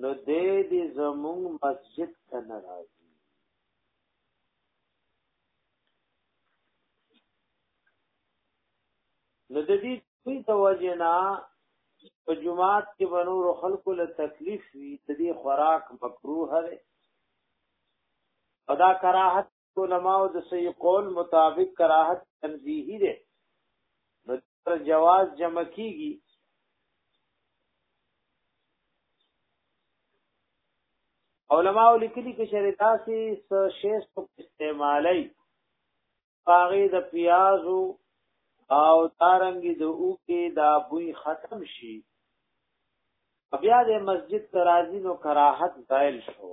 نو دې دې زموږ مسجد ته نه راځي نو د دې په توجنا په جمعات کې بنور خلکو له تکلیف وي د دې خوراک مکروه دی ادا کراهت علماء د صحیح قول مطابق کراهت تنزیهی ده نو تر جواز جمع کیږي علماء لیکلي کې شریدا سي شیش په استعمالي پاغي د پیازو او تارنګي د اوکي دا بوی ختم شي بیا د مسجد ترازی نو کراحت زائل شو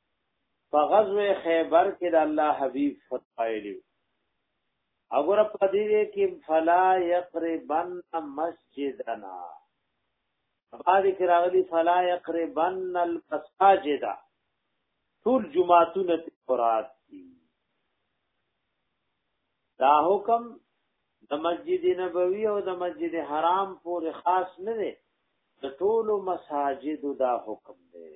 په غزوه خیبر کې د الله حبیب فرمایلی اگر په دې کې فلا یقربن مسجدنا بعد کې راغلی فلا یقربن المساجد ټول جمعهونه قرات دي دا حکم د مسجد نبوي او د مسجد حرام پورې خاص نه دی د ټولو مساجد دا حکم دی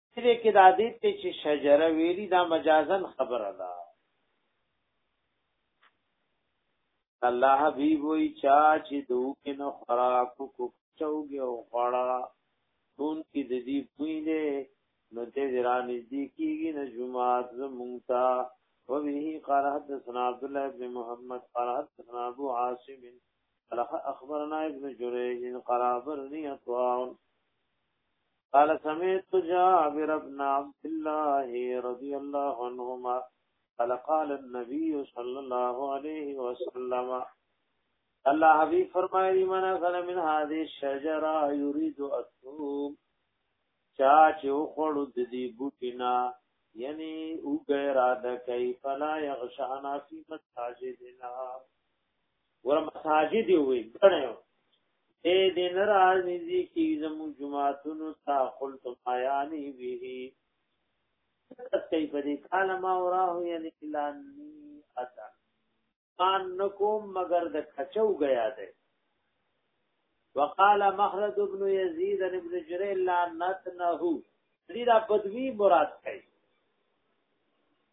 دې کې دا دې ته چې شجره ویلي دا مجازن خبره ده الله حبیب وی چا چې دو کې نو خوراک کو چوګي او غړا دون کې د دې پوی نه نو دې ورانې دي کېږي نه جمعات زمونتا وبه قال حدثنا عبد الله بن محمد قال حدثنا ابو عاصم قال اخبرنا ابن جريج قال اخبرني اطوان قال سمعت جابر بن عبد الله رضي الله عنهما قال قال النبي صلى الله عليه وسلم الله حبيب فرمایلی من اکل من هذه الشجره يريد الثوم چا چې وخړو د دې بوټینا یعنی او غیر اده کوي فلا یغشانا فی مساجدنا ور مساجد وي کړه اے دې ناراض نيزي کی زمو جمعاتونو تا قلت آیانی به کای په دې کال ما وراه یعنی اعلان اتا ان نکوم مگر د کچو گیا ده وقال مخلد ابن يزيد عن ابن جرير لا نتنه دې دا بدوی مراد کای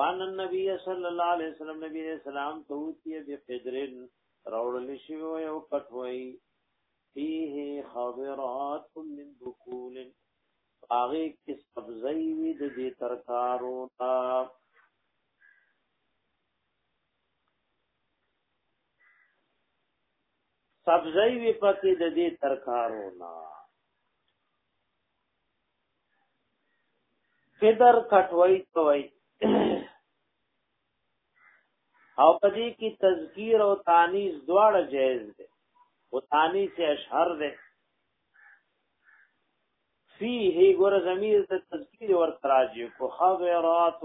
وان النبي صلی الله علیه وسلم نبی علیہ السلام توتی بقدرن راوړل شي او کټوي فيه خضرات من بقول هغه کې سبزي وي د دې ترکارو تا سبزی وی پکې د دې ترکارو نه فدر کټوي کوي او پدې کې تذکیر او تانیث دواړه جایز دي او تانیث اشهر دي فيه ګور ضمیر ته تذکیر ور تراجه کو خبرات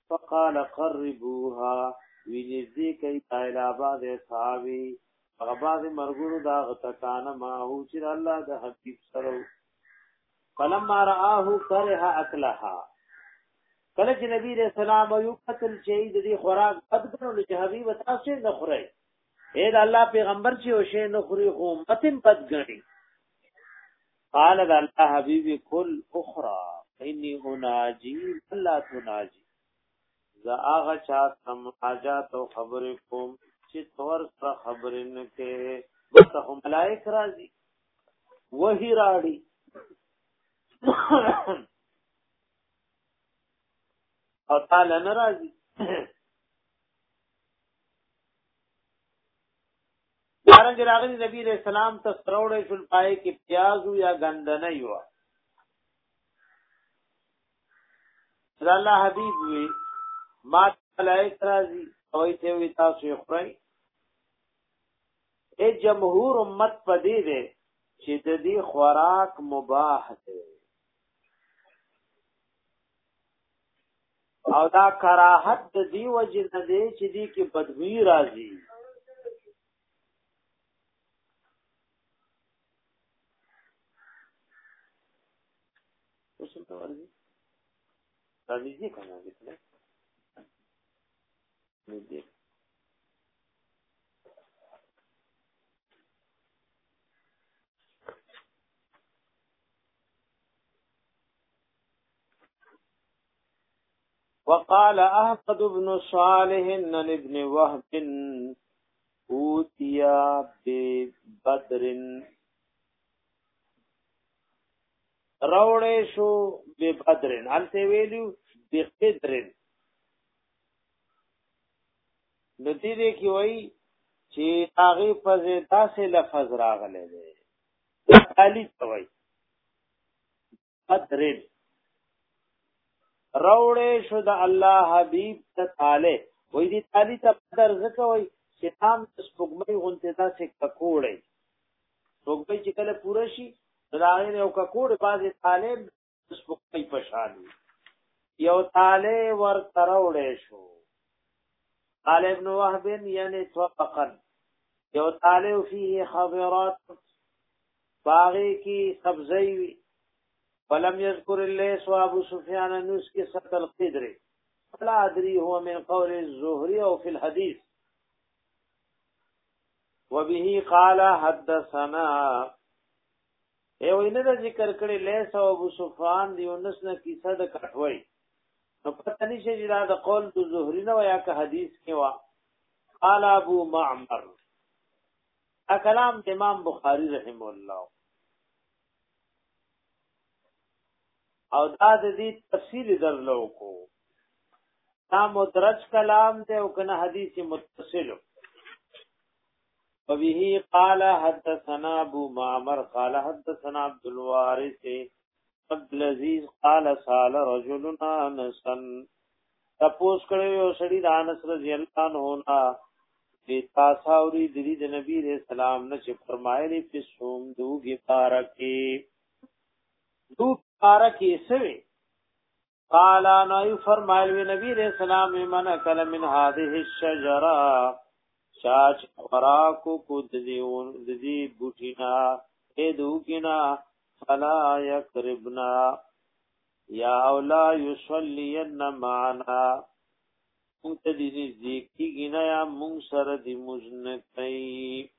فقال قربوها وینځي کوي تایلا باز صحابي هغه باز مرګورو دا غتکان ما هو چې الله د حبيب سره فلما رآه كره اكلها کله چې نبی رسول الله یو قتل چې د دې خوراک بدګنو چې حبيب تاسو نه خورئ اې د الله پیغمبر چې او شی نه خوري خو متن بدګنی قال دا الله حبيبي كل اخرى اني اناجي لا تناجي زه هغه چا سم حاجات او خبرې کوم چې تور سره خبرې نه کې بس هم ملائک راځي وਹੀ راړي او تعالی ناراضي دارنګ راغلی نبی علیہ السلام ته سروړې شول پای کې پیاز یا غندنه یو دا الله حبیب وی ما ملائک راځي او ته وی تاسو یې خورئ اے جمهور امت پدې ده چې د دې خوراک مباح ده او دا کراهت د دی وجه نه دی چې دی کې بدبوی راځي اوس ته ورځي دا نږدې کنه دې کنه نږدې وقال احمد بن صالح ان ابن وهب اوتیا ببدر راوړې شو ببدر انته ویلو بقدر نو دې دې کې وای چې هغه په داسې لفظ راغلی دی علی توي فدرد روړې شو د الله حبيب ته تعالی وې دې تعالی ته بدر زکه وې چې تام سپګمې غونته دا څه ککوړې سپګمې چې کله پوره شي راغې یو ککوړ بازي طالب سپګمې پشالي یو تعالی ور تروړې شو قال ابن وهب یعنی توققا یو تعالی فيه خبرات باغی کی سبزی وی فلم یذکر اللیس و ابو سفیان نوس کی ست القدر فلا ادری هو من قول الزهری او فی الحدیث وبه قال حدثنا ای وینه د ذکر کړي لیس او ابو سفیان دی انس نه کیسه د کټوي نو پته نشي چې دا د قول د زهري نه ویا که حدیث کې وا قال ابو معمر اکلام د امام بخاری رحم الله او دا د دې تفصیل درلو کو دا مدرج کلام دی او کنه حدیث متصل وبه قال حدثنا ابو معمر قال حدثنا عبد الوارث عبد العزيز قال سال رجلنا نسن تپوس کړو یو سړی د انس رضی الله عنه نه دی تاسو اوري د دې نبی رسول سلام نه چې فرمایلی په سوم دوګي بارکه دو بارکه سوي قال انا فرمایل وی نبی رسول سلام من کل من هذه الشجره چاچ خوراکو کو د دې د دې بوټینا اې دوګینا فلا یقربنا یا او لا یصلین معنا مونږ ته دې نږدې کېږي نه یا مونږ سره دې مزنه کوي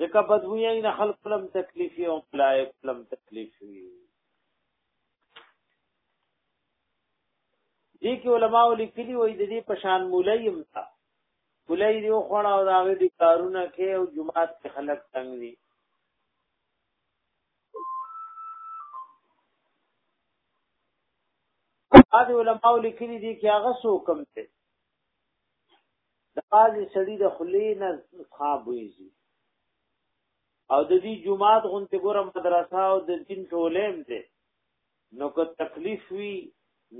ځکه بدوی نه خلق لم تکلیف او ملائک لم تکلیف وي دې کې علما لیکلي وي د دې پشان مولایم تا کولای دی خو او داغه دي کارونه کوي او جمعات کې خلک تنگ دي بعض علماء لیکلي دي چې هغه سو کم ته د قاضي سړي د خلی نه خواب ویږي او د دې جمعات غونته ګوره مدرسه او د دین ټولم دي نو که تکلیف وي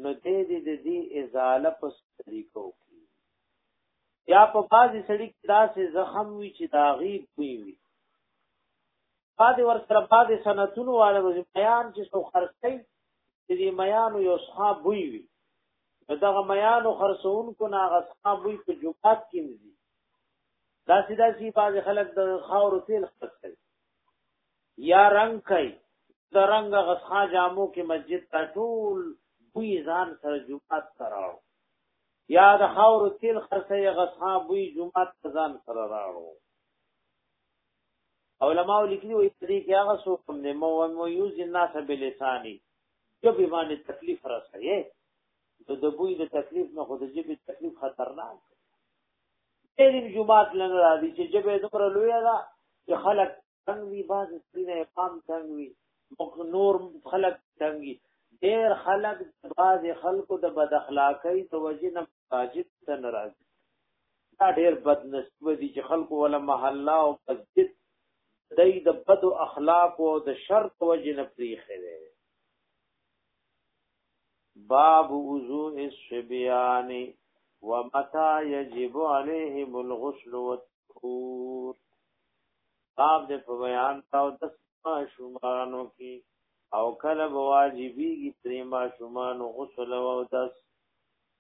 نو دې دې د دې ازاله په طریقو کې یا په قاضي سړي کې داسې زخم وي چې داغي پوي وي بعد ور سره بعد سنتونو والو بیان چې سو خرڅي چې دی میانو یو صحاب وی وی دغه میانو خرڅون کو نا غصاب وی په جوات کې نزي دا سیدا سی باز خلک د خاور تیل خرڅي یا رنگ کوي د رنگ غصا جامو کې مسجد ته ټول بوی ځان سره جوات تراو یا د خاور تیل خرڅي غصا بوی جوات ځان سره راو علماء لیکلي وي چې دې کې هغه څوک هم نه مو مو یوز الناس بلسانی جبې باندې تکلیف رسوي ته د بوی د تکلیف نه خو د جبې تکلیف خطرناک دی دې جمعات لنه راځي چې جبې دومره لوی ده چې خلک څنګه وي باز سینه اقام څنګه وي نور خلک څنګه وي ډېر خلک باز خلکو د بد اخلاقۍ توجه نه واجب ته ناراضي دا ډېر بد نسب دي چې خلکو ولا محله او مسجد دای د بد اخلاق او د شر په وجه نه پریخي دي باب وضوء الصبيان ومتى يجب عليهم الغسل والطهور باب د بیان او د شومانو کې او کله واجبېږي پرې ما شومانو غسل او دس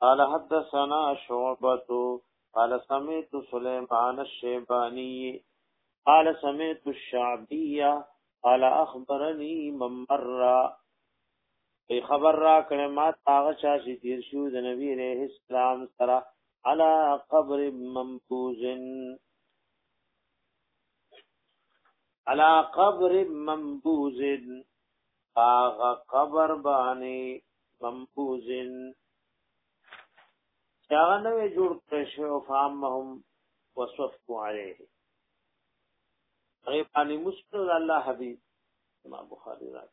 قال حدثنا شعبة قال سمعت سليمان الشيباني قال سمعت الشعبية قال اخبرني من مرة ای خبر را کړه ما تاغه چا چې تیر شو د نبی عليه السلام سره على قبر منبوذ على قبر منبوذ هغه قبر باندې ممبوزن چاغه نو جوړ کړ شو فامهم وصفو عليه هغه باندې مستر الله حبيب ما بخاري راک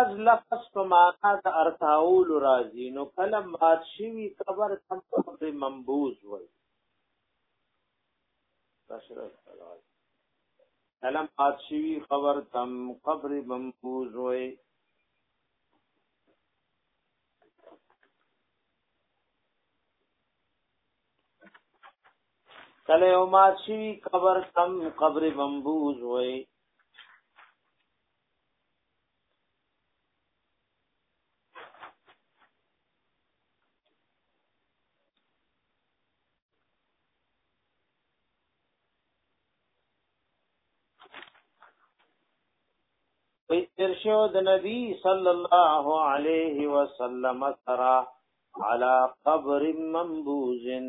از لفظ په معنا د ارتاول راځي نو کله مات شوی قبر تم قبر منبوز وای کله مات شوی قبر تم قبر منبوز وای کله او مات شوی قبر تم قبر منبوز وای پیرشو د نبی صلی الله علیه وسلم سرا علی قبر منبوزن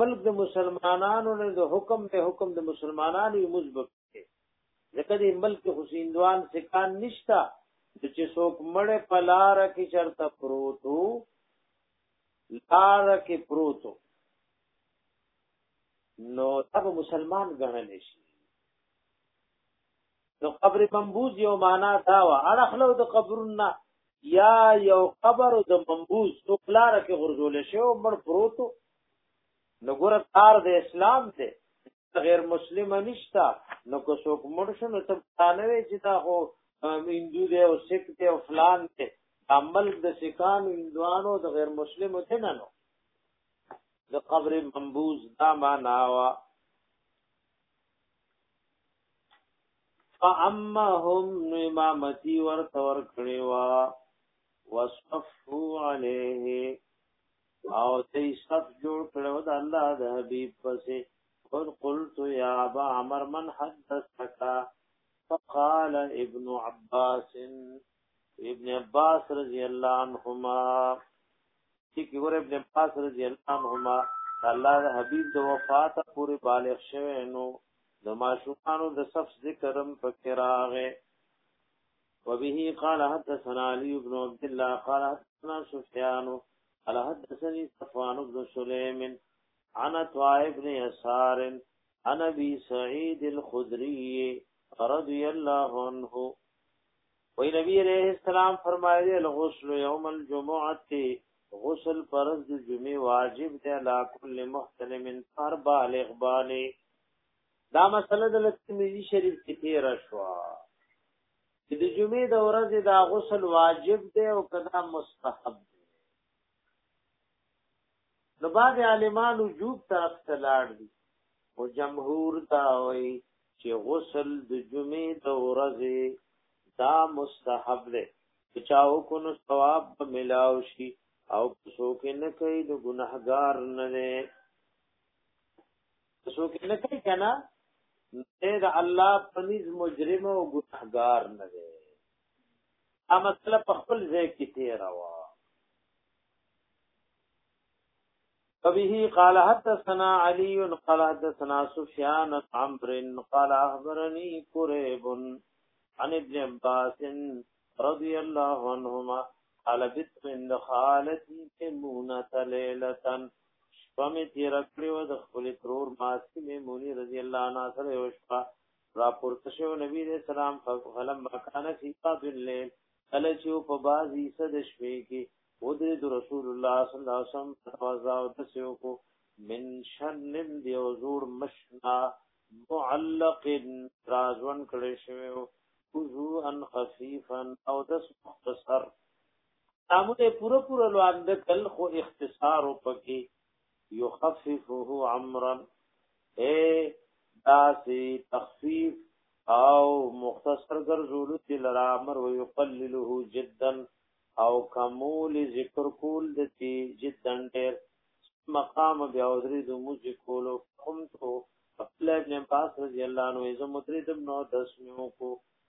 ملک د مسلمانانو نه د حکم په حکم د مسلمانانو یې مزبک دی ځکه د ملک حسیندوان سکان نشتا چې څوک مړ په لار کې چرته پروتو لار کې پروتو نو تب مسلمان ګڼل شي نو قبر منبوز یو معنا دا و اړخلو د قبرنا یا یو قبر د منبوز نو کلار کې غرزول شي او مړ پروتو نو ګور تار د اسلام ته غیر مسلمان نشتا نو کو څوک مړ شو نو ته پانوي چې دا هو هندو دی او سکھ دی او فلان دی عمل د سکان هندوانو د غیر مسلمو ته نه نو د قبر منبوز دا معنا وا فاما هم نو امامتی ورته ور کړی وا وصفو علیه او تی صف جوړ کړو د الله د حبیب پسې قد قلت یا ابا عمر من حدثك فقال ابن عباس ابن عباس رضی الله عنهما چې ګور ابن عباس رضی الله عنهما الله د حبیب د وفات پورې بالغ شوه نو د ماشومانو د صف ذکرم فکر راغې وبه قال حدثنا علي بن عبد الله قال حدثنا سفيان قال حدثني صفوان بن سليم عن طائب بن يسار عن ابي سعيد الخدري رضي الله عنه وی نبی علیہ السلام فرمایلی الغسل یوم الجمعه غسل فرض د جمعې واجب دی لا کل محتلم فر بالغ باندې دا مسله د ترمذی شریف کې تیر شو چې د جمعې د ورځې دا غسل واجب دی او کدا مستحب دی نو بعد عالمان وجوب طرف ته لاړ دي او جمهور دا وایي چې غسل د جمعې د ورځې دا مستحب دی چې چاو کو نو ثواب به ملاو شي او څوک نه کوي د ګناهګار نه دی څوک نه کوي کنه نه د الله پنځ مجرم او ګناهګار نه دی اما کله په خپل ځای کې تیر وا فبه قال حدثنا علي قال حدثنا سفيان عمرو قال اخبرني قريب عن ابن عباس رضي الله عنهما قال بت من خالتي ميمونه ليله فمه تیر کړو د خپل ترور ماسي ميموني رضی الله عنها سره وشپا راپورته شو نبی علیہ السلام فلم مکان فی بعض الليل کله چې په بعضی صد شپې کې ودرید رسول الله صلی الله علیه وسلم توازا او تسیو کو من شنن دی او زور مشنا معلق رازون کړي شوی او وضو ان خفيفا او دس مختصر امو ته پورا پورا لوند کل خو اختصار او پکې يخففه عمرا اي داسي تخفيف او مختصر ګرځول چې لرا امر او يقلله جدا او کمول ذکر کول د تی جدا ډېر مقام بیا ودری د موج کولو قمت عبد الله بن عباس رضی الله عنه زم مدرید نو دسمیو کو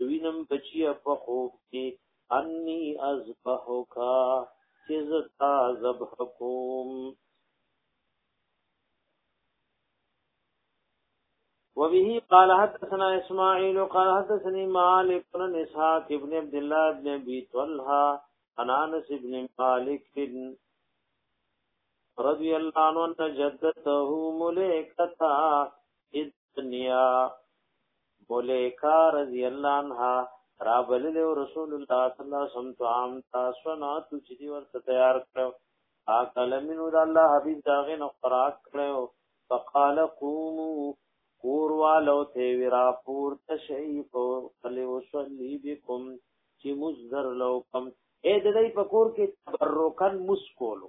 دوینم بچیا په خوب کې انی ازبحک چې زتا ذبح کوم وبه قال حدثنا اسماعيل قال حدثني مالك بن اسحاق ابن عبد الله ابن ابي طلحه عن انس ابن مالك رضي الله عنه جدته مليكه اذ دنیا ملیکا رضی الله عنها را بلل رسول الله صلی الله علیه وسلم تو عام تاسو نه تو چې دی ورته تیار کړو ا کلمین ول الله حبیب داغه نه قرات کړو فقال قومو کور والو ته ورا پور تشی په فلی وصلی بكم چې مزدر لو کم اې د دې پکور کې تبرکن مسکولو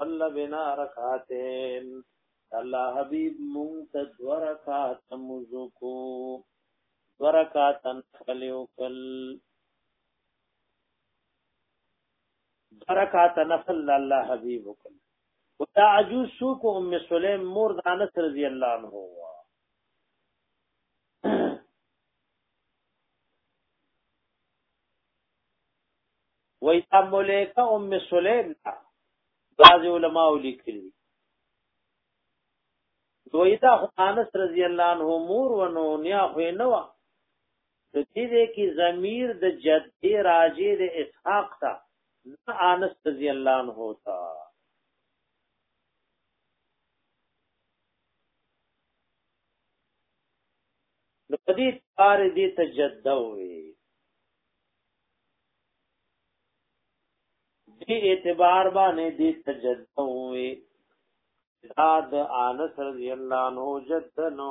صلی بنا رکعتین الله حبیب مونږ ته دوه رکعات موضوع کو دوه رکعات نفلیو کل دوه رکعات نفل الله حبیب وکړ ودا عجوز شو کو ام سلیم مور د انس رضی الله عنه وا وای املیکه ام سلیم بعض علماء لیکلي دوی دا انس رضی الله عنه مور ونو نیا خو نه و د دې کې ضمیر د جد راجی د اسحاق تا نه انس رضی الله عنه ہوتا نو دې تار دې تجدد وي دی اعتبار باندې دې تجدد وي دا د انس رضی الله عنه جد نو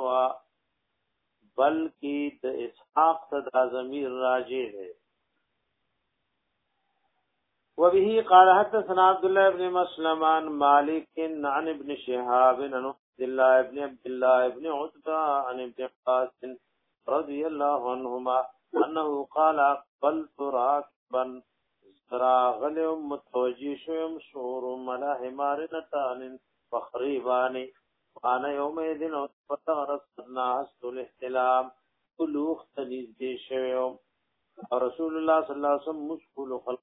بلکې د اسحاق صدا ضمیر راجع دی وبه قال حدثنا عبد الله بن مسلم عن مالك عن ابن شهاب عن عبد الله بن عبد الله بن عتبة عن ابن عباس رضی الله عنهما انه قال بل تراكبا راغلم متوجی شوم شور ملا حمارن تانن فخریبانی وانا یوم ایدن او فتغرس قدنا حسن الاحتلام کلوخ تنیز دیشویم رسول الله صلی الله علیه وسلم مشکل خلق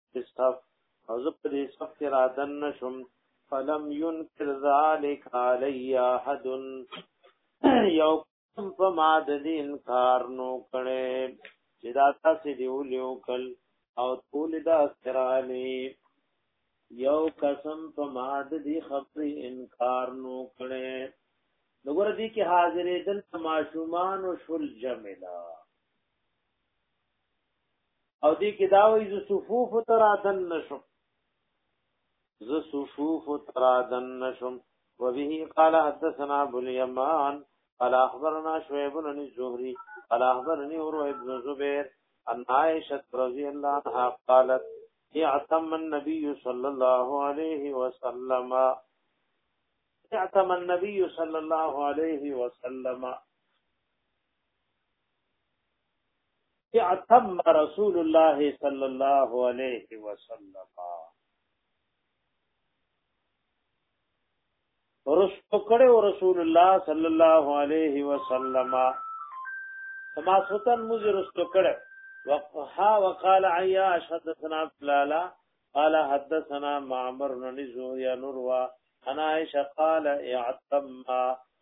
استف او زه په دې صف کې را دن نشم فلم ينكر ذلك علي احد یو کوم په ما د دې انکار نو کړي چې دا تاسو دی ولیو کل او ټول دا سرالي یو قسم په ما د دې خبرې انکار نو کړي نګور دي کې حاضرې دل معشومان او شل جملا او دې کې دا وایي ز صفوف ترادن نشم ز صفوف ترادن نشم وبه قال حدثنا ابو اليمان قال اخبرنا شعيب بن الزهري قال اخبرني عروه بن زبير ان عائشه رضي الله عنها قالت اعتم النبي صلى الله عليه وسلم اعتم النبي صلى الله عليه وسلم اعتم رسول الله صلی الله علیه وسلم رسو کړه رسول الله صلی الله علیه وسلم سما سوتن موږ رسو کړه وقها وقال عيا حدثنا بلالا قال حدثنا معمر بن زهري نوروا انا عائشه قال اعتم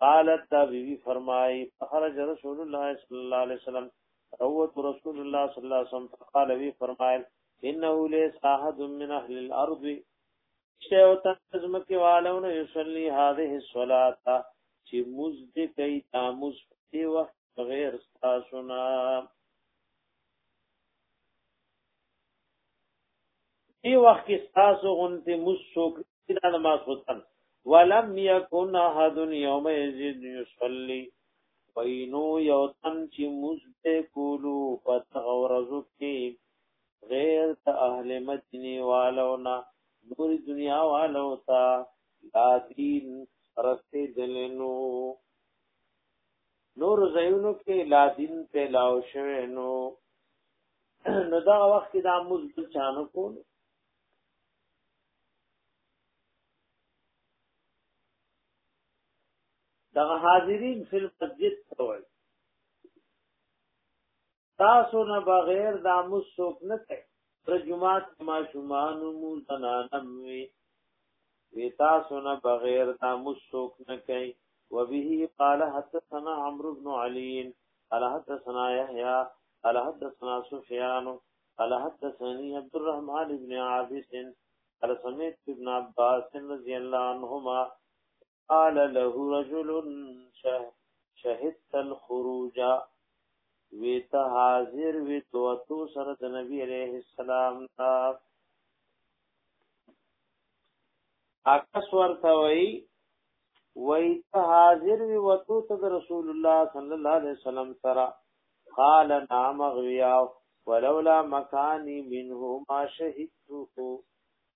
قالت دا بیوی فرمائی فخرج رسول الله صلی اللہ علیہ وسلم روت رسول الله صلی اللہ علیہ وسلم فقال وی فرمائل انه لیس احد من اهل الارض شیو تنزم کی والون یصلی هذه الصلاة چی مزد کئی تامز دی وقت غیر ستاسونا دی وخت کې تاسو غونته مسوک دا نماز وتن ولم يكن احد يوم يزيد يصلي وینو یو تن چې مزده کولو پت غورزو کې غیر ته اهل مدینه والو نه نور دنیا والو تا لا دین رسې دلنو نور زینو کې لا دین په لاو شوه نو نو دا وخت کې دا موږ بل چانو کول دا حاضرین فل مسجد ته وایي تاسو نه بغیر دا مو څوک نه کوي د جمعات ما شومان مو زنانم وی وی تاسو نه بغیر دا مو څوک نه کوي وبه قال حدثنا عمرو بن علي قال حدثنا يحيى قال حدثنا سفيان قال حدثني عبد الرحمن بن عابس قال سمعت ابن عباس رضي الله عنهما قال له رجل شهدت الخروج وی ته حاضر وی تو تو سره د نبی عليه السلام تا اکس ورته وی وی ته حاضر وی وتو ته رسول الله صلی الله عليه وسلم سره قال نعم غيا ولولا مكاني منه ما شهدته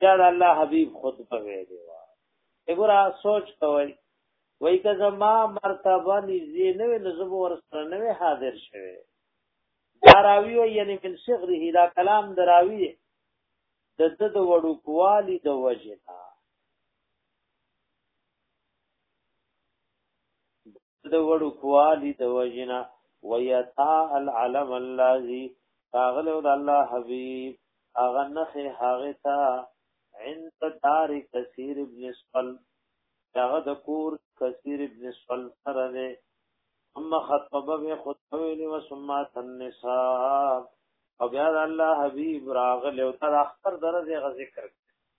دا الله حبيب خطبه ویلې و وګوره سوچ کوي وای که زما مرتبه نږدې نه وي نو زه به ورسره نه وي حاضر شوی دا راوی وای یعنی من صغره دا کلام دراوی د د د وړو کوالی د وجه د وړو کوالی د وجنا ويتا العلم الذي تاغلو د الله حبيب اغه نخه هغه تا عند دار کثیر ابن سفل دغه د کور کثیر ابن سفل سره ده ثم خطب به خطبه ویلی و ثم النساء او بیا الله حبیب راغله او تر اختر درځه ذکر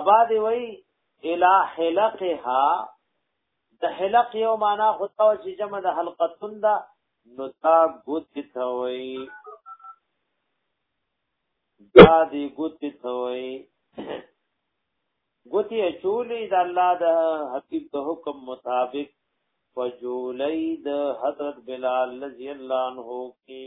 ابا دی وای الا حلقها د حلق یو معنا خدا چې جمع د حلقتون دا نو تا ګوت ته وای دا دی ګوت ته وای ګوتی چولې د الله د حبیب د حکم مطابق فجولې د حضرت بلال رضی الله عنه کې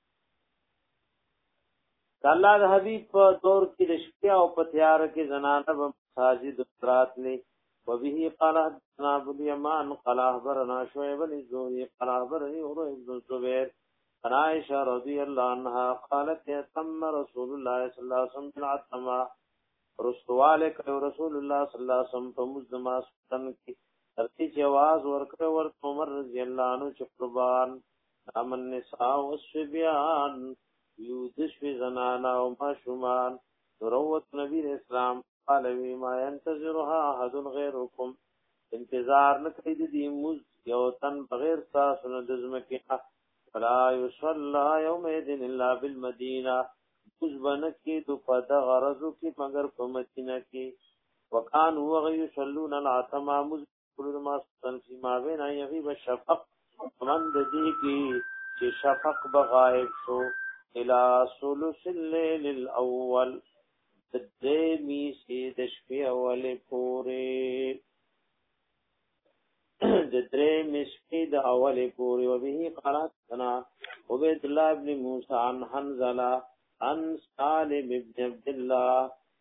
الله د حبيب په دور کې د شپې او په تیار کې زنانه په مساجد رات نه وبه قال حدثنا ابو اليمان قال اخبرنا شعيب بن الزهري قال اخبرني عروه بن الزبير عن عائشه رضي الله عنها قالت تم رسول الله صلى الله عليه وسلم بالعتمه رسواله کړو رسول الله صلی الله علیه وسلم په مزما سن کې ترتی چې आवाज ورکړ ورته عمر رضی الله عنه چې قربان امن نساء او سبيان یو د شپې زنانه او ماشومان دروت نبی اسلام قال وی ما ينتظرها احد غيركم انتظار نه کوي د دې موز یو تن بغیر تاسو نه د زمکه فلا يصلى يوم اذن الا بالمدينه موز بنه کې د پد غرضو کې مگر په مدینه کې وکان هو غي يصلون العتمه موز کل ما تنفی ما بین ان یغیب الشفق من د دې کې چې شفق بغائب شو الى ثلث الليل الاول د دې می سي د شپې اولې پورې د درې مشکی د اولې پورې او به قرات سنا عبد الله ابن موسی عن حنزله عن سالم ابن عبد الله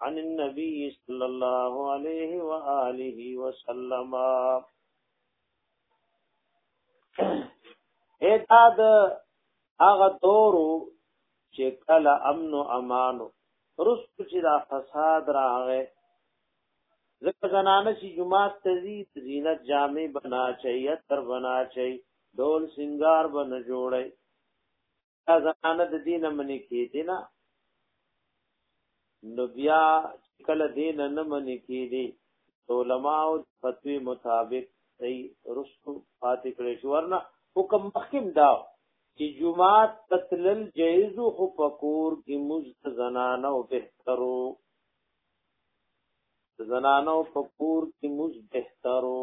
عن النبي صلى الله عليه وآله وسلم اتا د هغه دورو چې کله امن او امانو رست چې دا فساد راغې ځکه زنانه چې جمعات تزي زینت جامې بنا چي تر بنا چي ډول سنگار بن جوړي دا زنانه د دین منی کی دینا نو بیا کله دین نه منی کی دی علماء او فتوی مطابق صحیح رسو فاتح کړي شو ورنه حکم مخکم دا چې جمعه تتلل جایز خو پکور کې مز زنانه او بهترو زنانه او پکور کې مز بهترو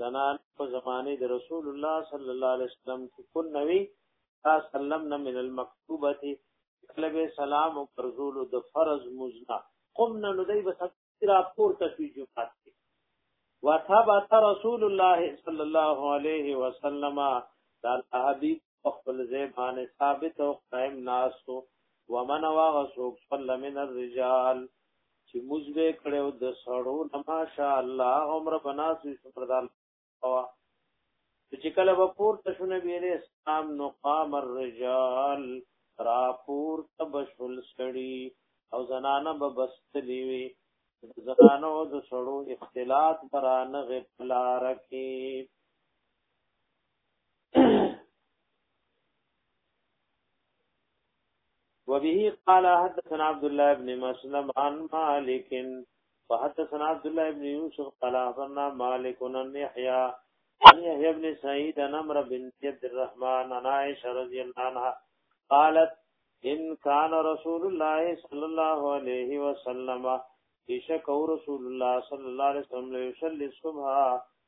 زنان په زمانه د رسول الله صلی الله علیه وسلم کې کو نوی سلمنا من المكتوبه کله به سلام او پرزول د فرض مزنا قمنا ندی بس را پور تشوی جمعات کې وثبت رسول الله صلی الله علیه وسلم دا حبیب خپل زیبان ثابت او قائم ناسو ومن واغسوک صل من الرجال چې مزبه کړو د سړو نما شاء الله عمر بناس سمردال هوا چې کله وپور تشونه ویلې اسلام نو قام الرجال راپور تبشل سړی او زنانه به بستلی وی زنانو د سړو اختلاط برانه غفلار کی وبه قال حدثنا عبد الله بن مسلم عن مالك وحدثنا عبد الله بن يوسف قال اخبرنا مالك بن يحيى عن يحيى بن سعيد عن عمرو بنت عبد الرحمن عن عائشه رضي الله عنها قالت ان كان رسول الله صلى الله عليه وسلم بشك رسول الله صلى الله عليه وسلم يصلي الصبح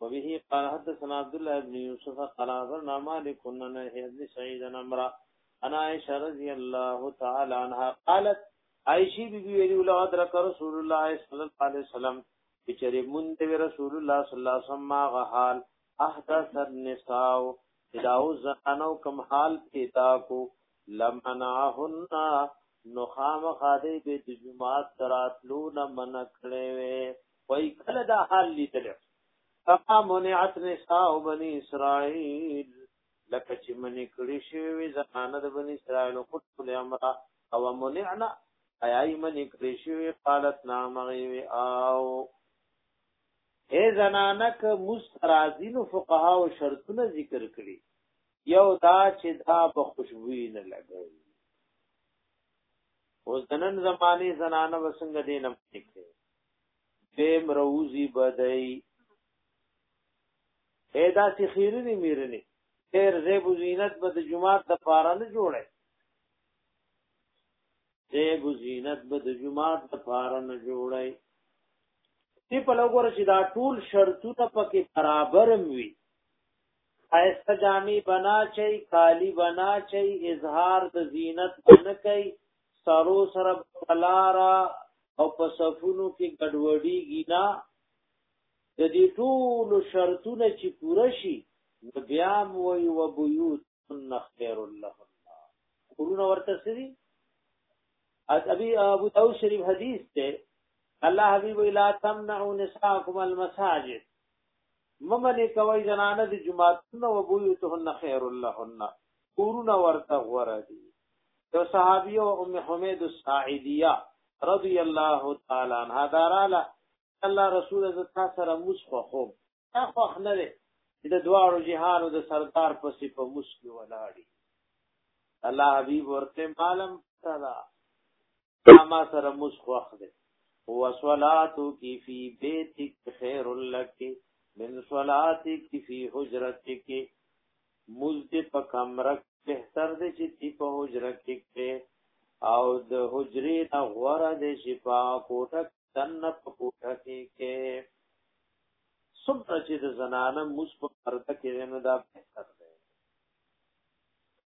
وبه قال حدثنا عبد الله بن يوسف قال أخبرنا مالك أن يحيى بن سعيد عن عمرو عن عائشة رضي الله تعالى عنها قالت عائشة بي بي ویلي ولو ادرک رسول الله صلى الله عليه وسلم بچری مون دی رسول الله صلى الله عليه وسلم ما غحال احدث النساء داو زنانو کم حال پیدا کو لمنعهن نو خامخا دی به د جمعات تراتلو نه منع کړي وي وای کله دا حال لیدل کما منعت نساء بني اسرائيل لکه چې منې کړي شوی زنانه د بني اسرائيل خود له امره او منعنا ایای منې کړي شوی قالت نعم غي او اے زنانه ک مسترازین فقها او شرطونه ذکر کړي یو دا چې دا به خوشبوئی نه لګوي اوس د نن زمانه زنانه وسنګ دې نه پکې به مروزی بدای اېدا چې خیرنی میرنی خیر زیب زینت به د جمعات د پاره نه جوړه زیب زینت به د جمعات د پاره نه جوړه دی په لګور چې دا ټول شرطونه پکې برابر وي خایسته جامې بنا چي کالی بنا چي اظهار د زینت بنه کوي سرو سره پلارا او په صفونو کې ګډوډي ګینا د دې ټول شرطونه چې پوره شي بیا موي و بيوت خير الله قرون ورته سری ابي ابو داود شریف حدیث ته الله حبیب لا تمنعوا نساءكم المساجد ممنه کوي زنانه د جمعاتن او بيوتهن خير لهن کورونه ورته غوړه دي یو صحابي او ام حمید الساعدیه رضی الله تعالی عنها داراله الله رسول ز تاسو سره مسخه خو تا خو نه ده د دواړو جهانو د سردار پسې په مسکی ولاړی الله حبیب ورته عالم تعالی ما سره موس خوخ ده وصلاتك في بيتك خير لك من صلاتك في حجرتك مزد په کمره بهتر دی چې تی په حجره کې کې او د حجرې نه غوړه دی چې په کوټه تنه په کوټه کې کې څومره چې د زنانه موس په پرده کې نه دا بهتر دی